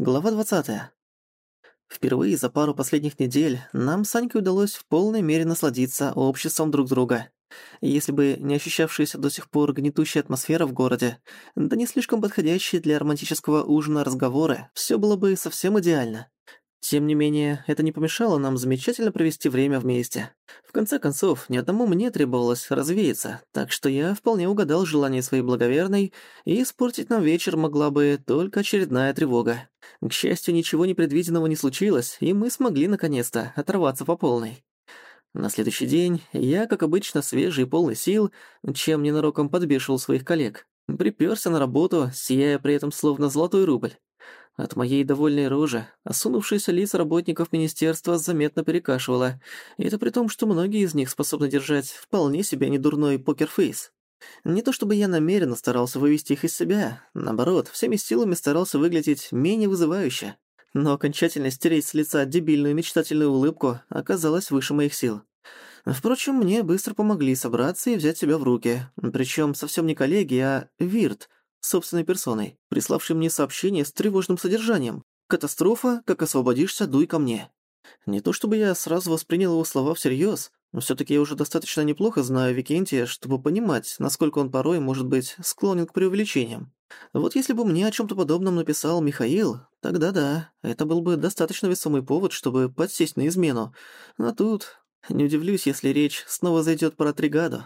Глава 20. Впервые за пару последних недель нам с Анькой удалось в полной мере насладиться обществом друг друга. Если бы не ощущавшаяся до сих пор гнетущая атмосфера в городе, да не слишком подходящие для романтического ужина разговоры, всё было бы совсем идеально. Тем не менее, это не помешало нам замечательно провести время вместе. В конце концов, ни одному мне требовалось развеяться, так что я вполне угадал желание своей благоверной, и испортить нам вечер могла бы только очередная тревога. К счастью, ничего непредвиденного не случилось, и мы смогли наконец-то оторваться по полной. На следующий день я, как обычно, свежий и полный сил, чем ненароком подбешивал своих коллег, припёрся на работу, сияя при этом словно золотой рубль. От моей довольной рожи осунувшиеся лица работников министерства заметно перекашивало, и это при том, что многие из них способны держать вполне себе недурной покерфейс. Не то чтобы я намеренно старался вывести их из себя, наоборот, всеми силами старался выглядеть менее вызывающе. Но окончательно стереть с лица дебильную мечтательную улыбку оказалось выше моих сил. Впрочем, мне быстро помогли собраться и взять себя в руки, причем совсем не коллеги, а Вирт — собственной персоной, приславший мне сообщение с тревожным содержанием. «Катастрофа, как освободишься, дуй ко мне». Не то чтобы я сразу воспринял его слова всерьёз, но всё-таки я уже достаточно неплохо знаю Викентия, чтобы понимать, насколько он порой может быть склонен к преувеличениям. Вот если бы мне о чём-то подобном написал Михаил, тогда да, это был бы достаточно весомый повод, чтобы подсесть на измену. А тут... Не удивлюсь, если речь снова зайдёт про Тригаду.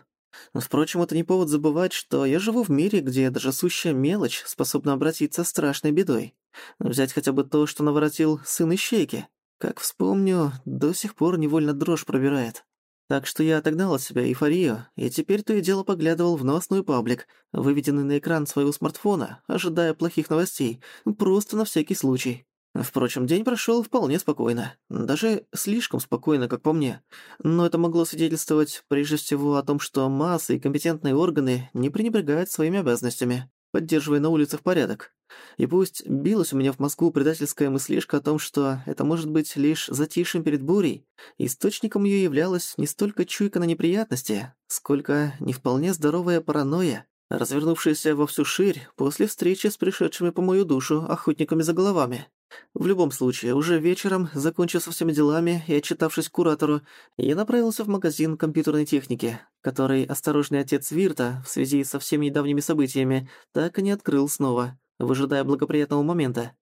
Впрочем, это не повод забывать, что я живу в мире, где даже сущая мелочь способна обратиться страшной бедой. Взять хотя бы то, что наворотил сын Ищейки. Как вспомню, до сих пор невольно дрожь пробирает. Так что я отогнал от себя эйфорию, и теперь то и дело поглядывал в новостной паблик, выведенный на экран своего смартфона, ожидая плохих новостей, просто на всякий случай. Впрочем, день прошел вполне спокойно. Даже слишком спокойно, как по мне. Но это могло свидетельствовать прежде всего о том, что массы и компетентные органы не пренебрегают своими обязанностями, поддерживая на улицах порядок. И пусть билась у меня в мозгу предательская мыслишка о том, что это может быть лишь затишьем перед бурей, источником её являлась не столько чуйка на неприятности, сколько не вполне здоровая паранойя, развернувшаяся во всю ширь после встречи с пришедшими по мою душу охотниками за головами. В любом случае, уже вечером, закончив со всеми делами и отчитавшись куратору, я направился в магазин компьютерной техники, который осторожный отец Вирта в связи со всеми недавними событиями так и не открыл снова, выжидая благоприятного момента.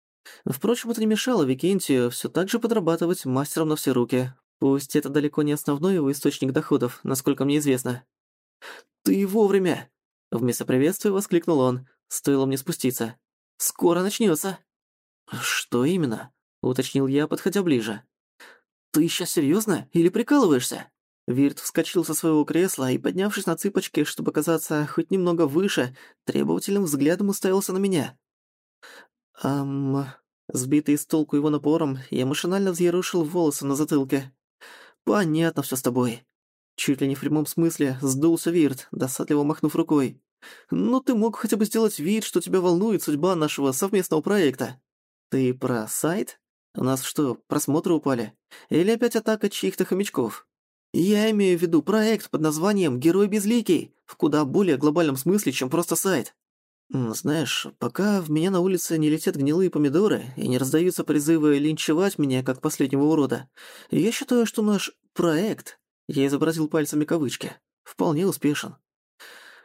Впрочем, это не мешало Викентию все так же подрабатывать мастером на все руки. Пусть это далеко не основной его источник доходов, насколько мне известно. «Ты вовремя!» Вместо приветствия воскликнул он, стоило мне спуститься. «Скоро начнется. «Что именно?» — уточнил я, подходя ближе. «Ты сейчас серьёзно или прикалываешься?» Вирт вскочил со своего кресла и, поднявшись на цыпочки, чтобы казаться хоть немного выше, требовательным взглядом уставился на меня. «Ам...» Сбитый с толку его напором, я машинально взъерушил волосы на затылке. «Понятно всё с тобой». Чуть ли не в прямом смысле сдулся Вирт, досадливо махнув рукой. «Ну ты мог хотя бы сделать вид, что тебя волнует судьба нашего совместного проекта». «Ты про сайт? У нас что, просмотры упали? Или опять атака чьих-то хомячков?» «Я имею в виду проект под названием «Герой Безликий» в куда более глобальном смысле, чем просто сайт. Знаешь, пока в меня на улице не летят гнилые помидоры и не раздаются призывы линчевать меня как последнего урода, я считаю, что наш «проект» я изобразил пальцами кавычки, вполне успешен.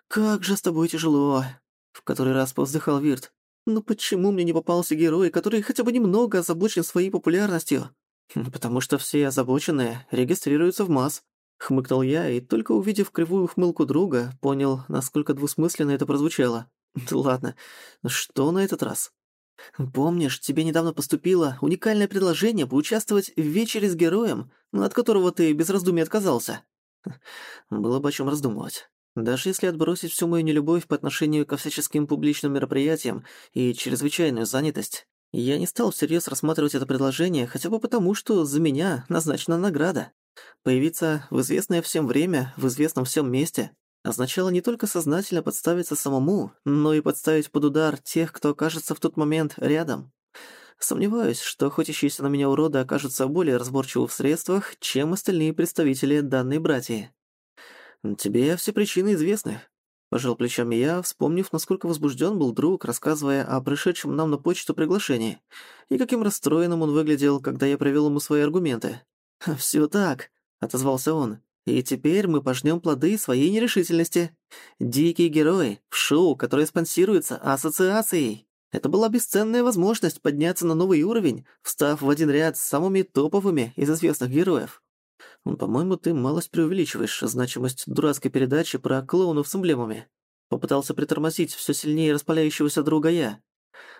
«Как же с тобой тяжело!» — в который раз повздыхал Вирт. Но почему мне не попался герой, который хотя бы немного озабочен своей популярностью? Хм, потому что все озабоченные регистрируются в масс. Хмыкнул я, и только увидев кривую ухмылку друга, понял, насколько двусмысленно это прозвучало. Ладно, что на этот раз? Помнишь, тебе недавно поступило уникальное предложение поучаствовать в вечере с героем, от которого ты без раздумий отказался? Было бы о чем раздумывать. Даже если отбросить всю мою нелюбовь по отношению ко всяческим публичным мероприятиям и чрезвычайную занятость, я не стал всерьез рассматривать это предложение хотя бы потому, что за меня назначена награда. Появиться в известное всем время, в известном всем месте, означало не только сознательно подставиться самому, но и подставить под удар тех, кто окажется в тот момент рядом. Сомневаюсь, что охотящиеся на меня уроды окажутся более разборчивы в средствах, чем остальные представители данной братьи. «Тебе все причины известны», — Пожал плечами я, вспомнив, насколько возбужден был друг, рассказывая о пришедшем нам на почту приглашении, и каким расстроенным он выглядел, когда я провел ему свои аргументы. «Всё так», — отозвался он. «И теперь мы пожнем плоды своей нерешительности. Дикие герои в шоу, которое спонсируется ассоциацией. Это была бесценная возможность подняться на новый уровень, встав в один ряд с самыми топовыми из известных героев. «По-моему, ты малость преувеличиваешь значимость дурацкой передачи про клоунов с эмблемами». Попытался притормозить все сильнее распаляющегося друга я.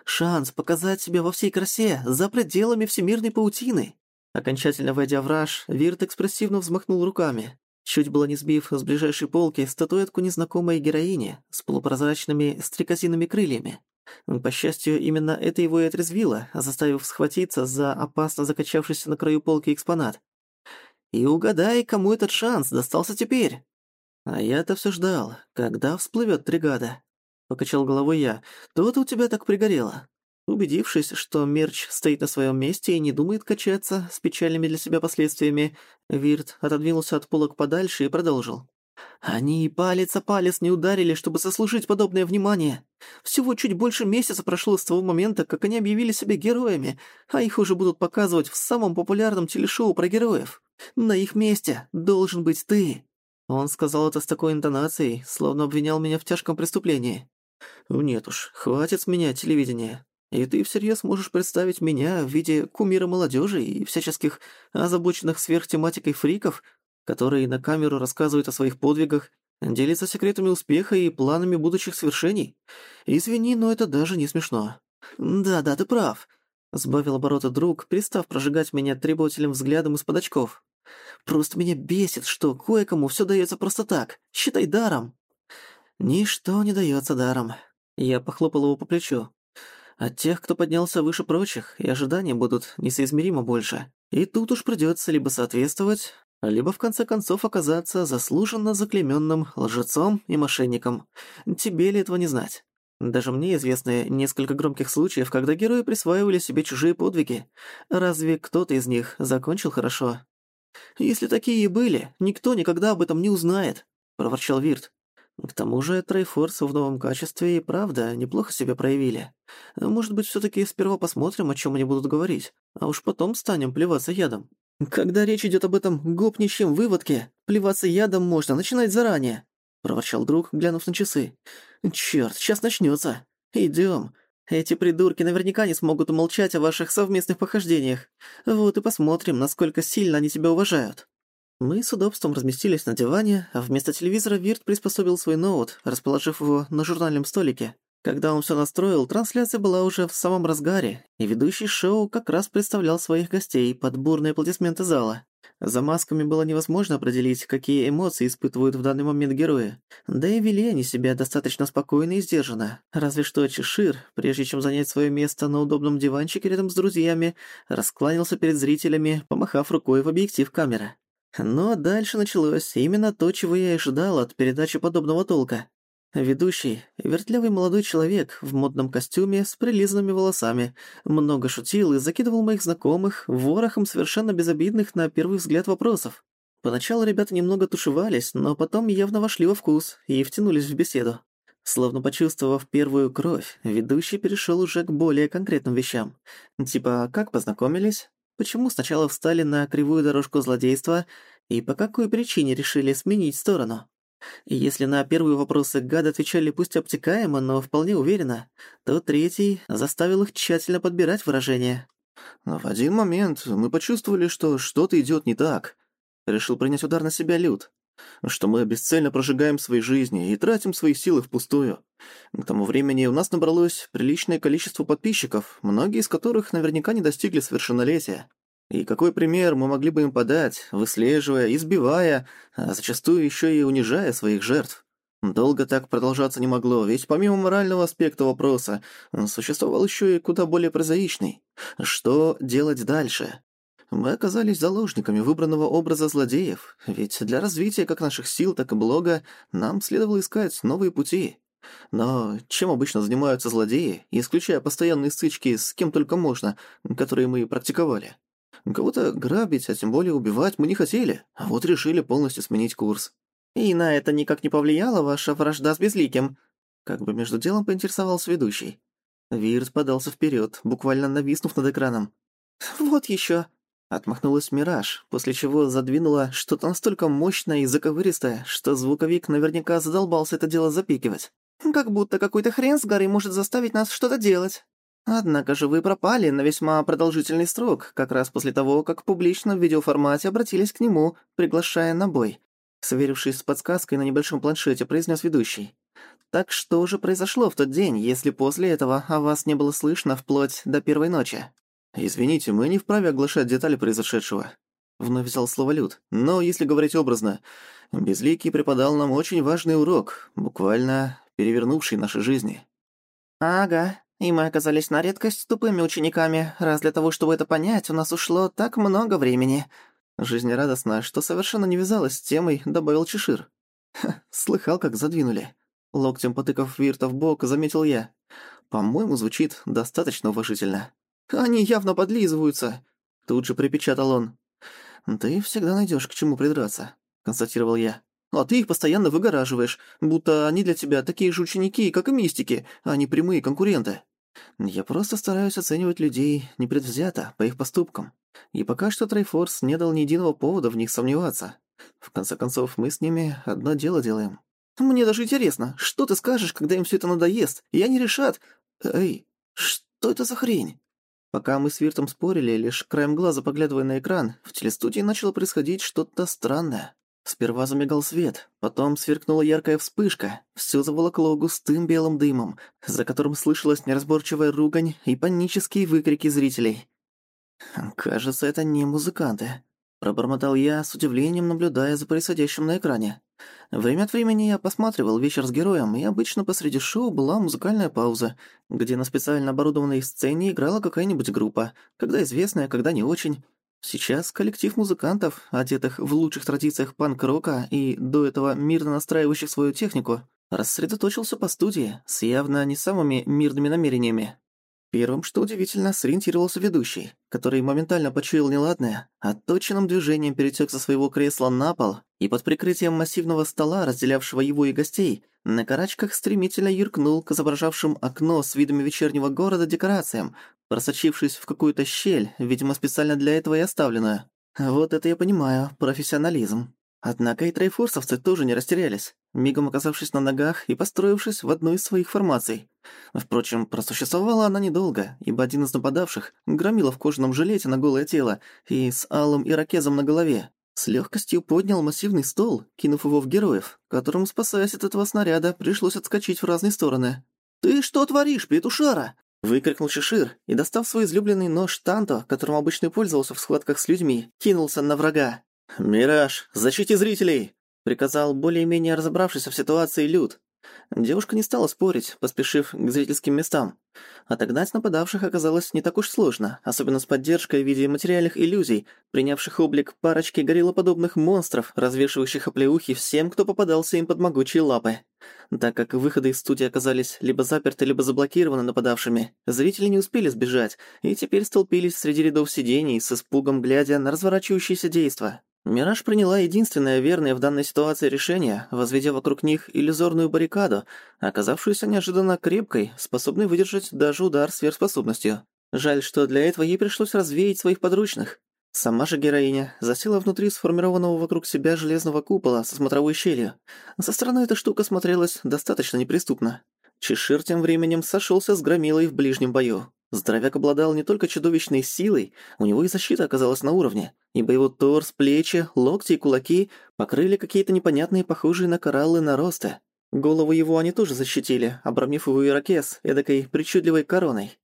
«Шанс показать себя во всей красе, за пределами всемирной паутины». Окончательно войдя в раж, Вирт экспрессивно взмахнул руками, чуть было не сбив с ближайшей полки статуэтку незнакомой героини с полупрозрачными стрекозиными крыльями. По счастью, именно это его и отрезвило, заставив схватиться за опасно закачавшийся на краю полки экспонат. И угадай, кому этот шанс достался теперь. А я-то все ждал, когда всплывет тригада. Покачал головой я. Тут у тебя так пригорело. Убедившись, что мерч стоит на своем месте и не думает качаться с печальными для себя последствиями, Вирт отодвинулся от полок подальше и продолжил. Они и палец о палец не ударили, чтобы заслужить подобное внимание. Всего чуть больше месяца прошло с того момента, как они объявили себя героями, а их уже будут показывать в самом популярном телешоу про героев. На их месте должен быть ты». Он сказал это с такой интонацией, словно обвинял меня в тяжком преступлении. «Нет уж, хватит с меня телевидения. И ты всерьез можешь представить меня в виде кумира молодежи и всяческих озабоченных сверхтематикой фриков, которые на камеру рассказывают о своих подвигах, делятся секретами успеха и планами будущих свершений. Извини, но это даже не смешно. Да-да, ты прав. Сбавил обороты друг, перестав прожигать меня требовательным взглядом из-под очков. Просто меня бесит, что кое-кому всё даётся просто так, считай даром. Ничто не даётся даром. Я похлопал его по плечу. От тех, кто поднялся выше прочих, и ожидания будут несоизмеримо больше. И тут уж придётся либо соответствовать, либо в конце концов оказаться заслуженно заклеймённым лжецом и мошенником. Тебе ли этого не знать? Даже мне известны несколько громких случаев, когда герои присваивали себе чужие подвиги. Разве кто-то из них закончил хорошо? «Если такие и были, никто никогда об этом не узнает», — проворчал Вирт. К тому же Трейфорс в новом качестве и правда неплохо себя проявили. Может быть, все таки сперва посмотрим, о чем они будут говорить, а уж потом станем плеваться ядом. Когда речь идет об этом гопничьем выводке, плеваться ядом можно начинать заранее проворчал друг, глянув на часы. «Чёрт, сейчас начнётся. Идём. Эти придурки наверняка не смогут умолчать о ваших совместных похождениях. Вот и посмотрим, насколько сильно они тебя уважают». Мы с удобством разместились на диване, а вместо телевизора Вирт приспособил свой ноут, расположив его на журнальном столике. Когда он всё настроил, трансляция была уже в самом разгаре, и ведущий шоу как раз представлял своих гостей под бурные аплодисменты зала. За масками было невозможно определить, какие эмоции испытывают в данный момент герои. Да и вели они себя достаточно спокойно и сдержанно. Разве что Чешир, прежде чем занять свое место на удобном диванчике рядом с друзьями, раскланялся перед зрителями, помахав рукой в объектив камеры. Но дальше началось именно то, чего я и ожидал от передачи подобного толка. Ведущий — вертлявый молодой человек в модном костюме с прилизанными волосами, много шутил и закидывал моих знакомых ворохом совершенно безобидных на первый взгляд вопросов. Поначалу ребята немного тушевались, но потом явно вошли во вкус и втянулись в беседу. Словно почувствовав первую кровь, ведущий перешёл уже к более конкретным вещам. Типа, как познакомились, почему сначала встали на кривую дорожку злодейства и по какой причине решили сменить сторону. Если на первые вопросы гады отвечали пусть обтекаемо, но вполне уверенно, то третий заставил их тщательно подбирать выражения. в один момент мы почувствовали, что что-то идёт не так. Решил принять удар на себя Люд. Что мы бесцельно прожигаем свои жизни и тратим свои силы впустую. К тому времени у нас набралось приличное количество подписчиков, многие из которых наверняка не достигли совершеннолетия. И какой пример мы могли бы им подать, выслеживая, избивая, а зачастую еще и унижая своих жертв? Долго так продолжаться не могло, ведь помимо морального аспекта вопроса, существовал еще и куда более прозаичный. Что делать дальше? Мы оказались заложниками выбранного образа злодеев, ведь для развития как наших сил, так и блога нам следовало искать новые пути. Но чем обычно занимаются злодеи, исключая постоянные стычки с кем только можно, которые мы практиковали? Кого-то грабить, а тем более убивать мы не хотели, а вот решили полностью сменить курс. «И на это никак не повлияла ваша вражда с Безликим?» Как бы между делом поинтересовался ведущий. Вирс подался вперед, буквально нависнув над экраном. «Вот еще. Отмахнулась Мираж, после чего задвинула что-то настолько мощное и заковыристое, что звуковик наверняка задолбался это дело запикивать. «Как будто какой-то хрен с горы может заставить нас что-то делать». Однако же вы пропали на весьма продолжительный срок, как раз после того, как публично в видеоформате обратились к нему, приглашая на бой. Сверившись с подсказкой на небольшом планшете, произнес ведущий. «Так что же произошло в тот день, если после этого о вас не было слышно вплоть до первой ночи?» «Извините, мы не вправе оглашать детали произошедшего», — вновь взял слово Люд. «Но, если говорить образно, Безликий преподал нам очень важный урок, буквально перевернувший наши жизни». «Ага, и мы оказались на редкость тупыми учениками. Раз для того, чтобы это понять, у нас ушло так много времени». Жизнерадостно, что совершенно не вязалось с темой, добавил Чешир. Ха, слыхал, как задвинули. Локтем потыкав Вирта в бок, заметил я. По-моему, звучит достаточно уважительно. Они явно подлизываются!» Тут же припечатал он. «Ты всегда найдешь к чему придраться», — констатировал я. «А ты их постоянно выгораживаешь, будто они для тебя такие же ученики, как и мистики, а не прямые конкуренты». «Я просто стараюсь оценивать людей непредвзято, по их поступкам. И пока что Трейфорс не дал ни единого повода в них сомневаться. В конце концов, мы с ними одно дело делаем». «Мне даже интересно, что ты скажешь, когда им все это надоест, и они решат... Эй, что это за хрень?» Пока мы с Виртом спорили, лишь краем глаза поглядывая на экран, в телестудии начало происходить что-то странное. Сперва замигал свет, потом сверкнула яркая вспышка, всё заволокло густым белым дымом, за которым слышалась неразборчивая ругань и панические выкрики зрителей. «Кажется, это не музыканты», — пробормотал я, с удивлением наблюдая за происходящим на экране. Время от времени я посматривал «Вечер с героем», и обычно посреди шоу была музыкальная пауза, где на специально оборудованной сцене играла какая-нибудь группа, когда известная, когда не очень. Сейчас коллектив музыкантов, одетых в лучших традициях панк-рока и до этого мирно настраивающих свою технику, рассредоточился по студии с явно не самыми мирными намерениями. Первым, что удивительно, сориентировался ведущий, который моментально почуял неладное, отточенным движением перетек со своего кресла на пол и под прикрытием массивного стола, разделявшего его и гостей, на карачках стремительно юркнул к изображавшим окно с видами вечернего города декорациям, просочившись в какую-то щель, видимо, специально для этого и оставленную. Вот это я понимаю, профессионализм. Однако и трейфорсовцы тоже не растерялись, мигом оказавшись на ногах и построившись в одну из своих формаций. Впрочем, просуществовала она недолго, ибо один из нападавших громила в кожаном жилете на голое тело и с алым ирокезом на голове. С легкостью поднял массивный стол, кинув его в героев, которым, спасаясь от этого снаряда, пришлось отскочить в разные стороны. «Ты что творишь, петушара?» Выкрикнул Шишир и, достав свой излюбленный нож Танто, которым обычно пользовался в схватках с людьми, кинулся на врага. «Мираж, защити зрителей!» — приказал более-менее разобравшийся в ситуации Люд. Девушка не стала спорить, поспешив к зрительским местам. Отогнать нападавших оказалось не так уж сложно, особенно с поддержкой в виде материальных иллюзий, принявших облик парочки гориллоподобных монстров, развешивающих оплеухи всем, кто попадался им под могучие лапы. Так как выходы из студии оказались либо заперты, либо заблокированы нападавшими, зрители не успели сбежать и теперь столпились среди рядов сидений с испугом глядя на разворачивающееся действо. Мираж приняла единственное верное в данной ситуации решение, возведя вокруг них иллюзорную баррикаду, оказавшуюся неожиданно крепкой, способной выдержать даже удар сверхспособностью. Жаль, что для этого ей пришлось развеять своих подручных. Сама же героиня засела внутри сформированного вокруг себя железного купола со смотровой щелью. Со стороны эта штука смотрелась достаточно неприступно. Чешир тем временем сошелся с громилой в ближнем бою. Здоровяк обладал не только чудовищной силой, у него и защита оказалась на уровне, ибо его торс, плечи, локти и кулаки покрыли какие-то непонятные, похожие на кораллы наросты. Голову его они тоже защитили, обрамив его ирокез эдакой причудливой короной.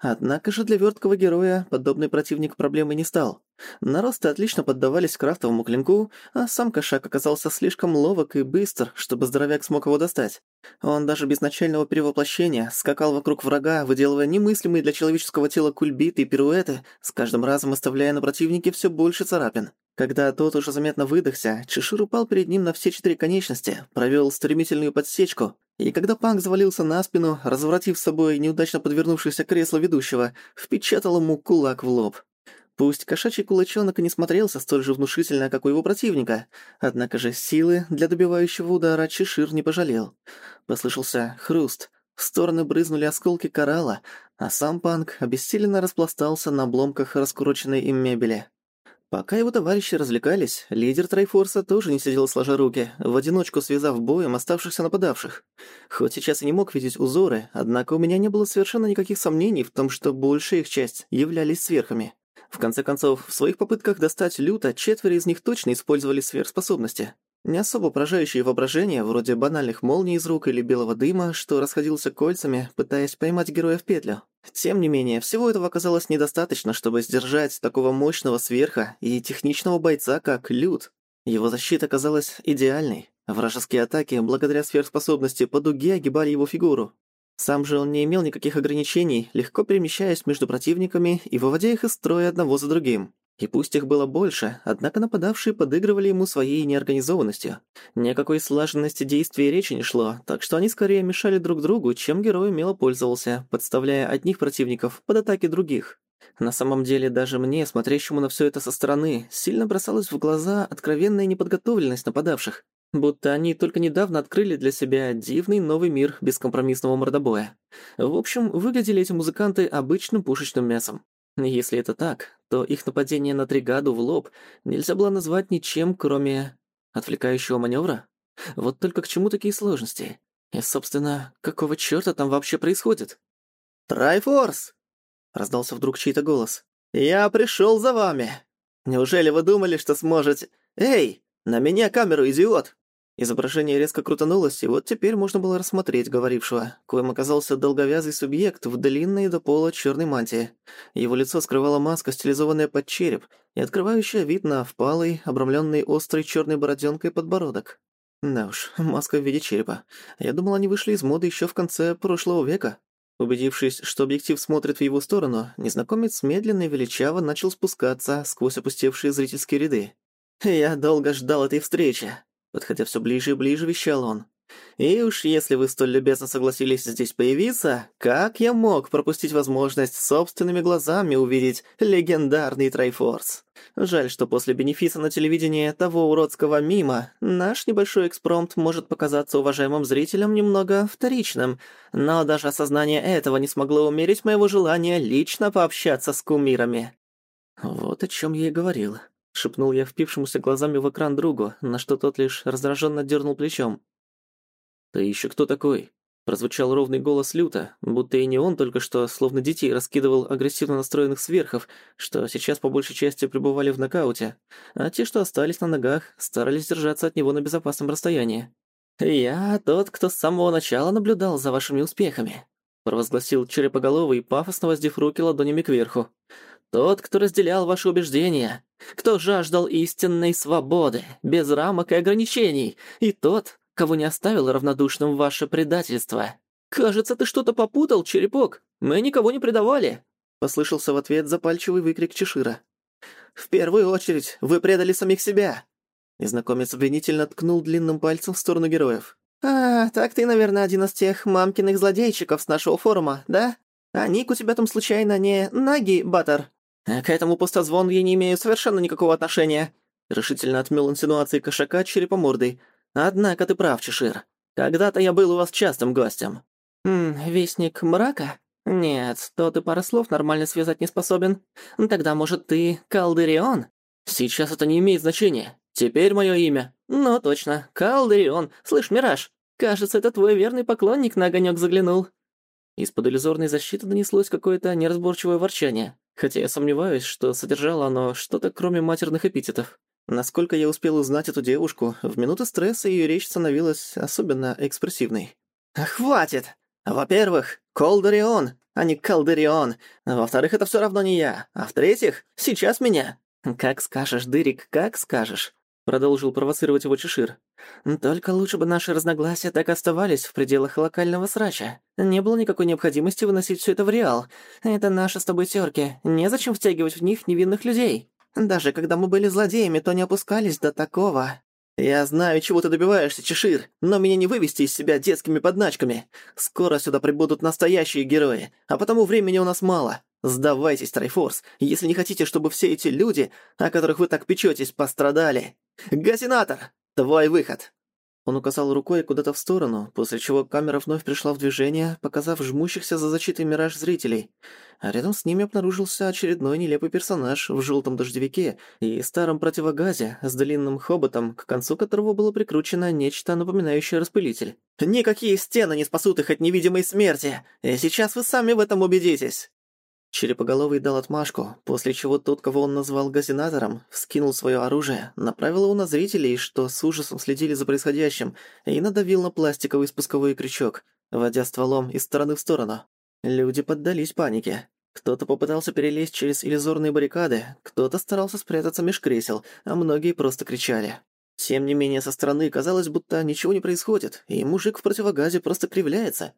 Однако же для верткого героя подобный противник проблемой не стал. Наросты отлично поддавались крафтовому клинку, а сам кошак оказался слишком ловок и быстр, чтобы здоровяк смог его достать. Он даже без начального перевоплощения скакал вокруг врага, выделывая немыслимые для человеческого тела кульбиты и пируэты, с каждым разом оставляя на противнике все больше царапин. Когда тот уже заметно выдохся, Чешир упал перед ним на все четыре конечности, провел стремительную подсечку, и когда Панк завалился на спину, развратив с собой неудачно подвернувшееся кресло ведущего, впечатал ему кулак в лоб. Пусть кошачий кулачонок не смотрелся столь же внушительно, как у его противника, однако же силы для добивающего удара Чешир не пожалел. Послышался хруст, в стороны брызнули осколки коралла, а сам Панк обессиленно распластался на обломках раскуроченной им мебели. Пока его товарищи развлекались, лидер Трайфорса тоже не сидел сложа руки, в одиночку связав боем оставшихся нападавших. Хоть сейчас и не мог видеть узоры, однако у меня не было совершенно никаких сомнений в том, что большая их часть являлись сверхами. В конце концов, в своих попытках достать люто четверо из них точно использовали сверхспособности. Не особо поражающие воображение, вроде банальных молний из рук или белого дыма, что расходился кольцами, пытаясь поймать героя в петлю. Тем не менее, всего этого оказалось недостаточно, чтобы сдержать такого мощного сверха и техничного бойца, как Люд. Его защита казалась идеальной. Вражеские атаки, благодаря сверхспособности, по дуге огибали его фигуру. Сам же он не имел никаких ограничений, легко перемещаясь между противниками и выводя их из строя одного за другим. И пусть их было больше, однако нападавшие подыгрывали ему своей неорганизованностью. Никакой слаженности действий речи не шло, так что они скорее мешали друг другу, чем герой умело пользовался, подставляя одних противников под атаки других. На самом деле, даже мне, смотрящему на все это со стороны, сильно бросалась в глаза откровенная неподготовленность нападавших. Будто они только недавно открыли для себя дивный новый мир бескомпромиссного мордобоя. В общем, выглядели эти музыканты обычным пушечным мясом. Если это так, то их нападение на Тригаду в лоб нельзя было назвать ничем, кроме отвлекающего маневра. Вот только к чему такие сложности? И, собственно, какого чёрта там вообще происходит? «Трайфорс!» — раздался вдруг чей-то голос. «Я пришёл за вами! Неужели вы думали, что сможете... Эй, на меня камеру, идиот!» Изображение резко крутанулось, и вот теперь можно было рассмотреть говорившего, коим оказался долговязый субъект в длинной до пола черной мантии. Его лицо скрывала маска, стилизованная под череп, и открывающая вид на впалый, обрамленный острой черной бороденкой подбородок. Да уж, маска в виде черепа. Я думал, они вышли из моды еще в конце прошлого века. Убедившись, что объектив смотрит в его сторону, незнакомец медленно и величаво начал спускаться сквозь опустевшие зрительские ряды. «Я долго ждал этой встречи», Подходя все ближе и ближе, вещал он. «И уж если вы столь любезно согласились здесь появиться, как я мог пропустить возможность собственными глазами увидеть легендарный Трайфорс? Жаль, что после бенефиса на телевидении того уродского мима наш небольшой экспромт может показаться уважаемым зрителям немного вторичным, но даже осознание этого не смогло умерить моего желания лично пообщаться с кумирами». Вот о чем я и говорил шепнул я впившемуся глазами в экран другу, на что тот лишь раздраженно дернул плечом. «Ты еще кто такой?» Прозвучал ровный голос Люта, будто и не он только что, словно детей, раскидывал агрессивно настроенных сверхов, что сейчас по большей части пребывали в нокауте, а те, что остались на ногах, старались держаться от него на безопасном расстоянии. «Я тот, кто с самого начала наблюдал за вашими успехами», провозгласил черепоголовый, пафосно воздев руки ладонями кверху. Тот, кто разделял ваши убеждения, кто жаждал истинной свободы, без рамок и ограничений, и тот, кого не оставил равнодушным ваше предательство. «Кажется, ты что-то попутал, черепок. Мы никого не предавали», — послышался в ответ запальчивый выкрик Чешира. «В первую очередь, вы предали самих себя!» Незнакомец обвинительно ткнул длинным пальцем в сторону героев. «А, так ты, наверное, один из тех мамкиных злодейчиков с нашего форума, да? А ник у тебя там случайно не Наги, Баттер?» Э, «К этому пустозвону я не имею совершенно никакого отношения», — решительно отмел инсинуации кошака черепомордой. «Однако ты прав, Чешир. Когда-то я был у вас частым гостем». «Хм, вестник мрака? Нет, то ты пара слов нормально связать не способен. Тогда, может, ты Калдерион?» «Сейчас это не имеет значения. Теперь мое имя». «Ну, точно, Калдерион. Слышь, Мираж, кажется, это твой верный поклонник на огонек заглянул». Из-под иллюзорной защиты донеслось какое-то неразборчивое ворчание хотя я сомневаюсь, что содержало оно что-то кроме матерных эпитетов. Насколько я успел узнать эту девушку, в минуты стресса ее речь становилась особенно экспрессивной. «Хватит! Во-первых, Колдарион, а не Калдарион. Во-вторых, это все равно не я. А в-третьих, сейчас меня». «Как скажешь, Дырик, как скажешь», — продолжил провоцировать его Чешир. «Только лучше бы наши разногласия так оставались в пределах локального срача. Не было никакой необходимости выносить все это в реал. Это наши с тобой терки. Незачем втягивать в них невинных людей. Даже когда мы были злодеями, то не опускались до такого». «Я знаю, чего ты добиваешься, Чешир, но меня не вывести из себя детскими подначками. Скоро сюда прибудут настоящие герои, а потому времени у нас мало. Сдавайтесь, Трайфорс, если не хотите, чтобы все эти люди, о которых вы так печётесь, пострадали. Газинатор, твой выход!» Он указал рукой куда-то в сторону, после чего камера вновь пришла в движение, показав жмущихся за защитой мираж зрителей. А рядом с ними обнаружился очередной нелепый персонаж в желтом дождевике и старом противогазе с длинным хоботом, к концу которого было прикручено нечто напоминающее распылитель. «Никакие стены не спасут их от невидимой смерти, и сейчас вы сами в этом убедитесь!» Черепоголовый дал отмашку, после чего тот, кого он назвал газинатором, вскинул свое оружие, направил его на зрителей, что с ужасом следили за происходящим, и надавил на пластиковый спусковой крючок, водя стволом из стороны в сторону. Люди поддались панике. Кто-то попытался перелезть через иллюзорные баррикады, кто-то старался спрятаться меж кресел, а многие просто кричали. Тем не менее, со стороны казалось, будто ничего не происходит, и мужик в противогазе просто кривляется.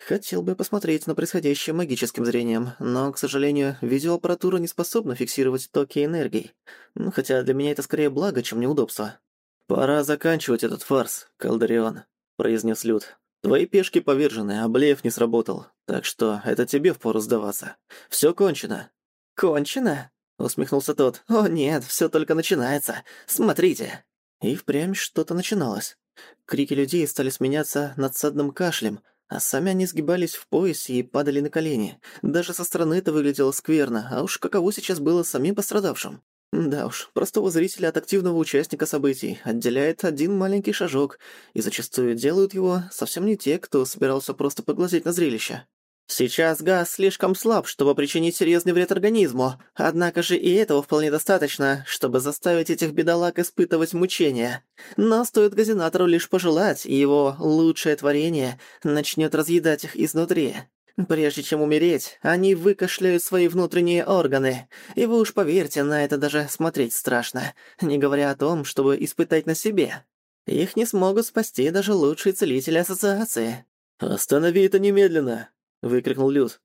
Хотел бы посмотреть на происходящее магическим зрением, но, к сожалению, видеоаппаратура не способна фиксировать токи энергии. Ну, хотя для меня это скорее благо, чем неудобство. «Пора заканчивать этот фарс, Калдарион», — произнес Люд. «Твои пешки повержены, а блеф не сработал, так что это тебе впору сдаваться. Всё кончено». «Кончено?» — усмехнулся тот. «О нет, всё только начинается. Смотрите». И впрямь что-то начиналось. Крики людей стали сменяться надсадным кашлем, а сами они сгибались в поясе и падали на колени. Даже со стороны это выглядело скверно, а уж каково сейчас было самим пострадавшим. Да уж, простого зрителя от активного участника событий отделяет один маленький шажок, и зачастую делают его совсем не те, кто собирался просто поглазеть на зрелище. Сейчас газ слишком слаб, чтобы причинить серьезный вред организму, однако же и этого вполне достаточно, чтобы заставить этих бедолаг испытывать мучения. Но стоит газинатору лишь пожелать, и его лучшее творение начнет разъедать их изнутри. Прежде чем умереть, они выкашляют свои внутренние органы, и вы уж поверьте, на это даже смотреть страшно, не говоря о том, чтобы испытать на себе. Их не смогут спасти даже лучшие целители ассоциации. «Останови это немедленно!» — выкрикнул Люд.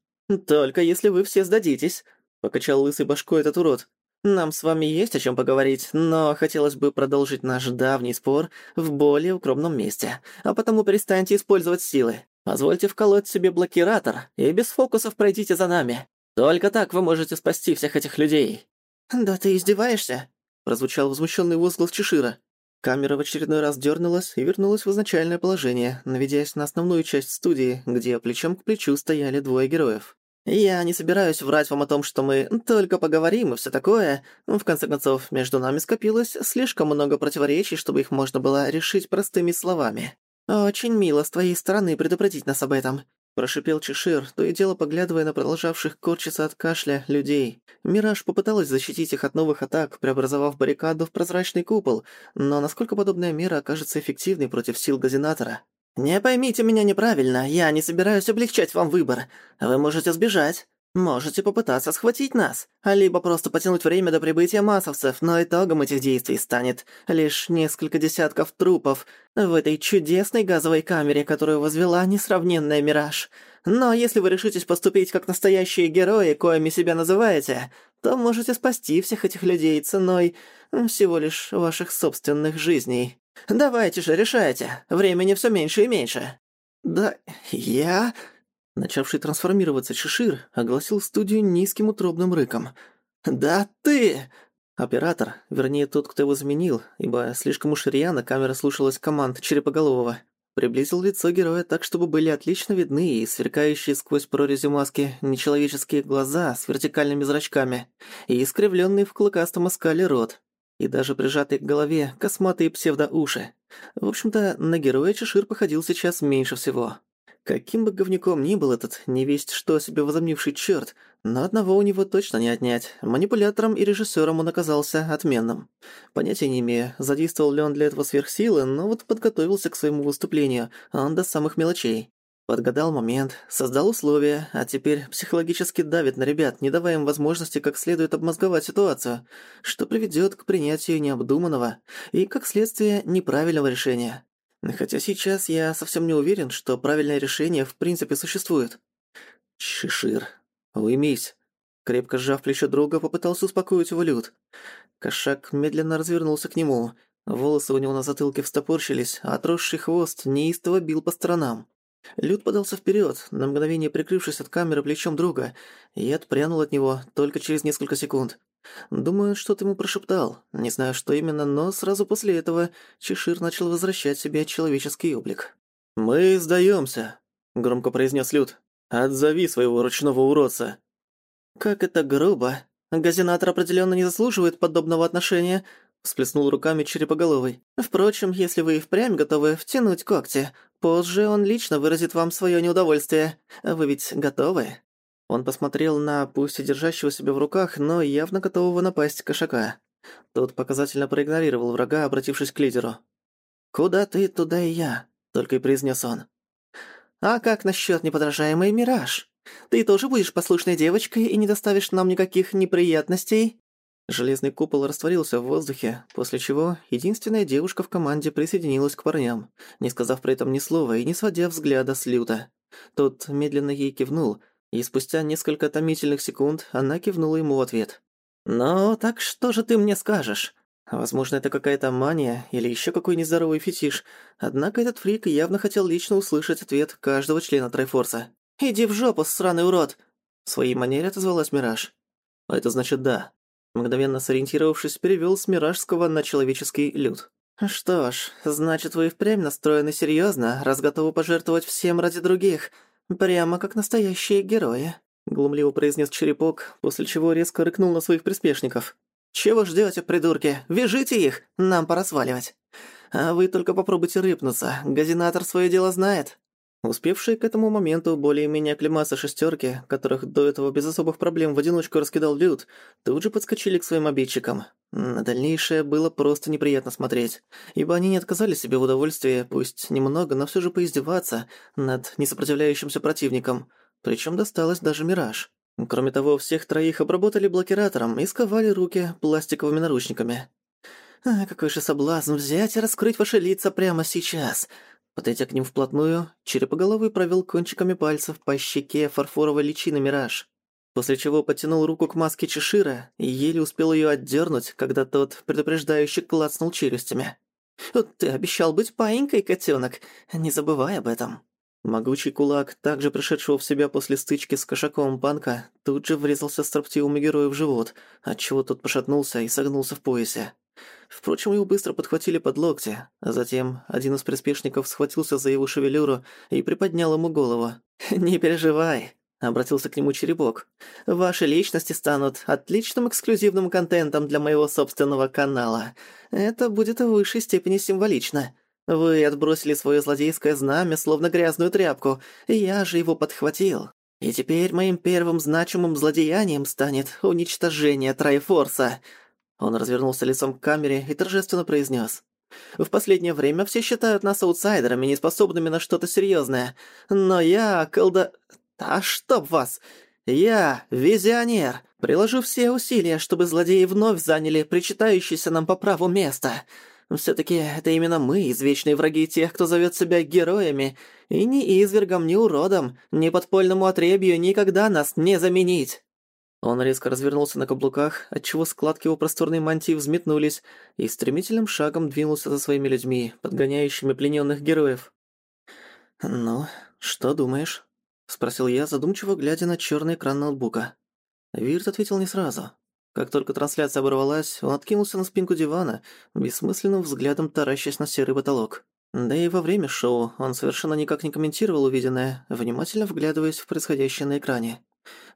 «Только если вы все сдадитесь», — покачал лысый башкой этот урод. «Нам с вами есть о чем поговорить, но хотелось бы продолжить наш давний спор в более укромном месте, а потому перестаньте использовать силы. Позвольте вколоть себе блокиратор, и без фокусов пройдите за нами. Только так вы можете спасти всех этих людей». «Да ты издеваешься?» — прозвучал возмущенный возглас Чешира. Камера в очередной раз дернулась и вернулась в изначальное положение, наведясь на основную часть студии, где плечом к плечу стояли двое героев. «Я не собираюсь врать вам о том, что мы только поговорим и все такое. В конце концов, между нами скопилось слишком много противоречий, чтобы их можно было решить простыми словами. Очень мило с твоей стороны предупредить нас об этом. Прошипел Чешир, то и дело поглядывая на продолжавших корчиться от кашля людей. Мираж попыталась защитить их от новых атак, преобразовав баррикаду в прозрачный купол, но насколько подобная мера окажется эффективной против сил Газинатора? «Не поймите меня неправильно, я не собираюсь облегчать вам выбор. Вы можете сбежать. Можете попытаться схватить нас, либо просто потянуть время до прибытия массовцев, но итогом этих действий станет лишь несколько десятков трупов в этой чудесной газовой камере, которую возвела несравненная Мираж. Но если вы решитесь поступить как настоящие герои, коими себя называете, то можете спасти всех этих людей ценой всего лишь ваших собственных жизней. Давайте же, решайте, времени все меньше и меньше». «Да я...» Начавший трансформироваться Чешир огласил студию низким утробным рыком. «Да ты!» Оператор, вернее тот, кто его заменил, ибо слишком уж рьяно камера слушалась команд Черепоголового, приблизил лицо героя так, чтобы были отлично видны и сверкающие сквозь прорези маски нечеловеческие глаза с вертикальными зрачками, и искривленный в клыкастом оскале рот, и даже прижатый к голове косматые псевдоуши. В общем-то, на героя Чешир походил сейчас меньше всего. Каким бы говнюком ни был этот невесть что себе возомнивший чёрт, но одного у него точно не отнять. Манипулятором и режиссёром он оказался отменным. Понятия не имею, задействовал ли он для этого сверхсилы, но вот подготовился к своему выступлению, он до самых мелочей. Подгадал момент, создал условия, а теперь психологически давит на ребят, не давая им возможности как следует обмозговать ситуацию, что приведёт к принятию необдуманного и, как следствие, неправильного решения. Хотя сейчас я совсем не уверен, что правильное решение в принципе существует. Чешир, уймись. Крепко сжав плечо друга, попытался успокоить его Люд. Кошак медленно развернулся к нему. Волосы у него на затылке встопорщились, а отросший хвост неистово бил по сторонам. Люд подался вперед, на мгновение прикрывшись от камеры плечом друга, и отпрянул от него только через несколько секунд. Думаю, что-то ему прошептал. Не знаю, что именно, но сразу после этого Чешир начал возвращать себе человеческий облик. «Мы сдаемся, громко произнес Люд. «Отзови своего ручного уродца». «Как это грубо. Газинатор определенно не заслуживает подобного отношения», всплеснул руками черепоголовый. «Впрочем, если вы и впрямь готовы втянуть когти, позже он лично выразит вам свое неудовольствие. Вы ведь готовы?» Он посмотрел на, пусть и держащего себя в руках, но явно готового напасть кошака. Тот показательно проигнорировал врага, обратившись к лидеру. «Куда ты, туда и я», — только и произнес он. «А как насчет неподражаемый Мираж? Ты тоже будешь послушной девочкой и не доставишь нам никаких неприятностей?» Железный купол растворился в воздухе, после чего единственная девушка в команде присоединилась к парням, не сказав при этом ни слова и не сводя взгляда с Люта. Тот медленно ей кивнул — и спустя несколько томительных секунд она кивнула ему в ответ. «Ну, так что же ты мне скажешь? Возможно, это какая-то мания или еще какой нездоровый фетиш, однако этот фрик явно хотел лично услышать ответ каждого члена Трайфорса. «Иди в жопу, сраный урод!» В своей манере отозвалась Мираж. «А это значит да». Мгновенно сориентировавшись, перевёл с миражского на человеческий люд. «Что ж, значит, вы впрямь настроены серьёзно, раз готовы пожертвовать всем ради других. «Прямо как настоящие герои», — глумливо произнес черепок, после чего резко рыкнул на своих приспешников. «Чего ждёте, придурки? Вяжите их! Нам пора сваливать!» «А вы только попробуйте рыпнуться, газинатор своё дело знает!» Успевшие к этому моменту более-менее оклематься шестерки, которых до этого без особых проблем в одиночку раскидал Люд, тут же подскочили к своим обидчикам. На дальнейшее было просто неприятно смотреть, ибо они не отказали себе в удовольствии, пусть немного, но все же поиздеваться над несопротивляющимся противником. Причем досталось даже Мираж. Кроме того, всех троих обработали блокиратором и сковали руки пластиковыми наручниками. А, какой же соблазн взять и раскрыть ваши лица прямо сейчас. Подойдя к ним вплотную, черепоголовый провел кончиками пальцев по щеке фарфоровой личины Мираж, после чего потянул руку к маске Чешира и еле успел ее отдернуть, когда тот предупреждающе клацнул челюстями. «Вот ты обещал быть паинькой, котенок, не забывай об этом». Могучий кулак, также пришедшего в себя после стычки с кошаком панка, тут же врезался строптивому герою в живот, отчего тот пошатнулся и согнулся в поясе. Впрочем, его быстро подхватили под локти, а затем один из приспешников схватился за его шевелюру и приподнял ему голову. «Не переживай», — обратился к нему черепок. «Ваши личности станут отличным эксклюзивным контентом для моего собственного канала. Это будет в высшей степени символично. Вы отбросили свое злодейское знамя, словно грязную тряпку, я же его подхватил. И теперь моим первым значимым злодеянием станет уничтожение Трайфорса». Он развернулся лицом к камере и торжественно произнес: «В последнее время все считают нас аутсайдерами, неспособными на что-то серьезное. Но я, колда... А чтоб вас! Я, визионер, приложу все усилия, чтобы злодеи вновь заняли причитающееся нам по праву место. все таки это именно мы, извечные враги тех, кто зовет себя героями, и ни извергом, ни уродом, ни подпольному отребью никогда нас не заменить». Он резко развернулся на каблуках, отчего складки его просторной мантии взметнулись, и стремительным шагом двинулся за своими людьми, подгоняющими плененных героев. «Ну, что думаешь?» — спросил я, задумчиво глядя на черный экран ноутбука. Вирт ответил не сразу. Как только трансляция оборвалась, он откинулся на спинку дивана, бессмысленным взглядом таращась на серый потолок. Да и во время шоу он совершенно никак не комментировал увиденное, внимательно вглядываясь в происходящее на экране.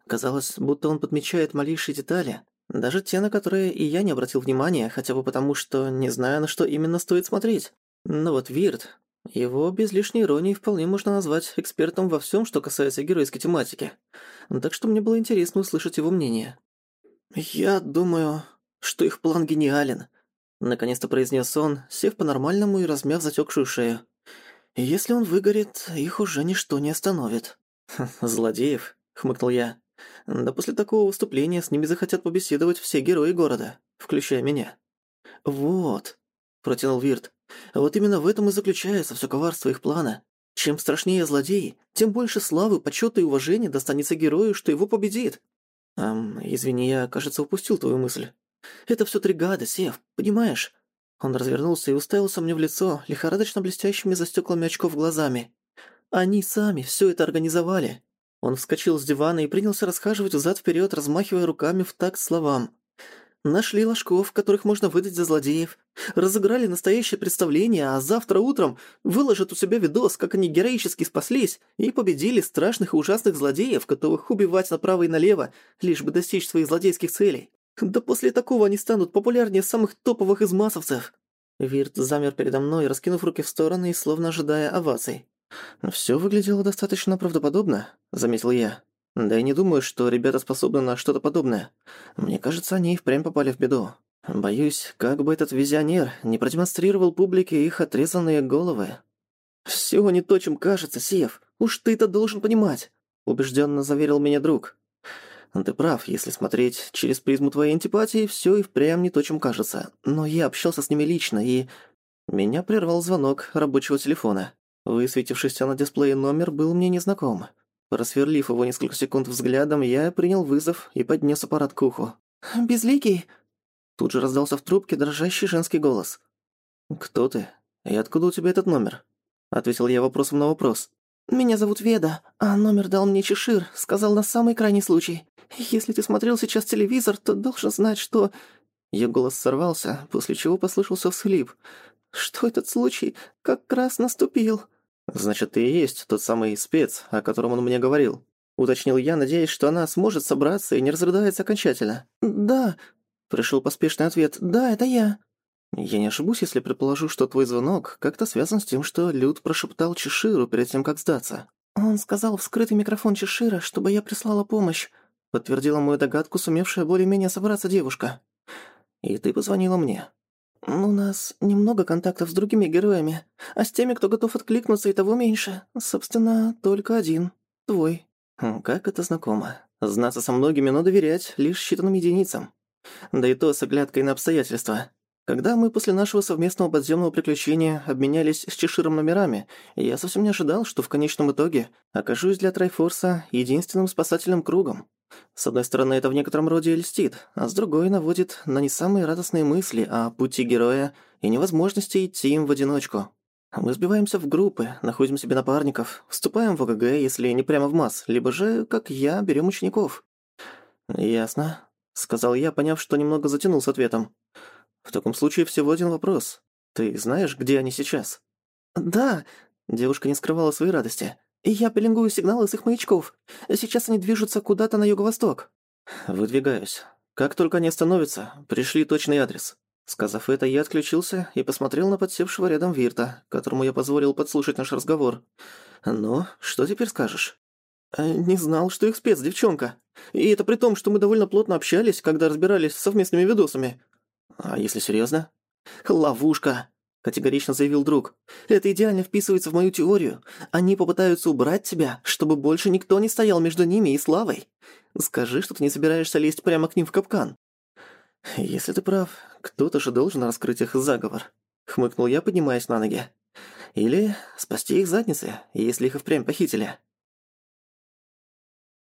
Казалось, будто он подмечает малейшие детали, даже те, на которые и я не обратил внимания, хотя бы потому, что не знаю, на что именно стоит смотреть. Но вот Вирт, его без лишней иронии вполне можно назвать экспертом во всем, что касается геройской тематики. Так что мне было интересно услышать его мнение. «Я думаю, что их план гениален», — наконец-то произнес он, сев по-нормальному и размяв затекшую шею. «Если он выгорит, их уже ничто не остановит». «Злодеев», — хмыкнул я. Да после такого выступления с ними захотят побеседовать все герои города, включая меня. «Вот», — протянул Вирт, — «вот именно в этом и заключается все коварство их плана. Чем страшнее злодей, тем больше славы, почета и уважения достанется герою, что его победит». «Эм, извини, я, кажется, упустил твою мысль. Это все три гада, Сев, понимаешь?» Он развернулся и уставился мне в лицо, лихорадочно блестящими за стеклами очков глазами. Они сами все это организовали». Он вскочил с дивана и принялся расхаживать взад-вперед, размахивая руками в такт словам. Нашли ложков, которых можно выдать за злодеев. Разыграли настоящее представление, а завтра утром выложат у себя видос, как они героически спаслись и победили страшных и ужасных злодеев, готовых убивать направо и налево, лишь бы достичь своих злодейских целей. Да после такого они станут популярнее самых топовых из массовцев. Вирт замер передо мной, раскинув руки в стороны и словно ожидая оваций. «Всё выглядело достаточно правдоподобно», — заметил я. Да и не думаю, что ребята способны на что-то подобное. Мне кажется, они и впрямь попали в беду. Боюсь, как бы этот визионер не продемонстрировал публике их отрезанные головы. «Всё не то, чем кажется, Сев. Уж ты это должен понимать», — убеждённо заверил меня друг. «Ты прав, если смотреть через призму твоей антипатии, всё и впрямь не то, чем кажется. Но я общался с ними лично, и...» Меня прервал звонок рабочего телефона. Высветившийся на дисплее номер был мне незнаком. Просверлив его несколько секунд взглядом, я принял вызов и поднес аппарат к уху. «Безликий!» Тут же раздался в трубке дрожащий женский голос. «Кто ты? И откуда у тебя этот номер?» Ответил я вопросом на вопрос. «Меня зовут Веда, а номер дал мне Чешир, сказал на самый крайний случай. Если ты смотрел сейчас телевизор, то должен знать, что...» Её голос сорвался, после чего послышался всхлип. «Что этот случай как раз наступил?» «Значит, ты и есть тот самый спец, о котором он мне говорил», — уточнил я, надеясь, что она сможет собраться и не разрыдается окончательно. «Да», — пришел поспешный ответ, «да, это я». «Я не ошибусь, если предположу, что твой звонок как-то связан с тем, что Люд прошептал Чеширу перед тем, как сдаться». «Он сказал в скрытый микрофон Чешира, чтобы я прислала помощь», — подтвердила мою догадку, сумевшая более-менее собраться девушка. «И ты позвонила мне». «У нас немного контактов с другими героями, а с теми, кто готов откликнуться, и того меньше. Собственно, только один. Твой». Хм, «Как это знакомо. Знаться со многими, но доверять лишь считанным единицам. Да и то с оглядкой на обстоятельства. Когда мы после нашего совместного подземного приключения обменялись с Чеширом номерами, я совсем не ожидал, что в конечном итоге окажусь для Трайфорса единственным спасательным кругом. С одной стороны, это в некотором роде льстит, а с другой наводит на не самые радостные мысли о пути героя и невозможности идти им в одиночку. Мы сбиваемся в группы, находим себе напарников, вступаем в ОГГ, если не прямо в масс, либо же, как я, берем учеников. «Ясно», — сказал я, поняв, что немного затянул с ответом. «В таком случае всего один вопрос. Ты знаешь, где они сейчас?» «Да», — девушка не скрывала своей радости. «Я пеленгую сигналы с их маячков. Сейчас они движутся куда-то на юго-восток». «Выдвигаюсь. Как только они остановятся, пришли точный адрес». Сказав это, я отключился и посмотрел на подсевшего рядом Вирта, которому я позволил подслушать наш разговор. «Ну, что теперь скажешь?» «Э, «Не знал, что их спец, девчонка. И это при том, что мы довольно плотно общались, когда разбирались с совместными видосами». «А если серьезно? «Ловушка!» — категорично заявил друг. «Это идеально вписывается в мою теорию. Они попытаются убрать тебя, чтобы больше никто не стоял между ними и Славой. Скажи, что ты не собираешься лезть прямо к ним в капкан». «Если ты прав, кто-то же должен раскрыть их заговор», — хмыкнул я, поднимаясь на ноги. «Или спасти их задницы, если их и впрямь похитили».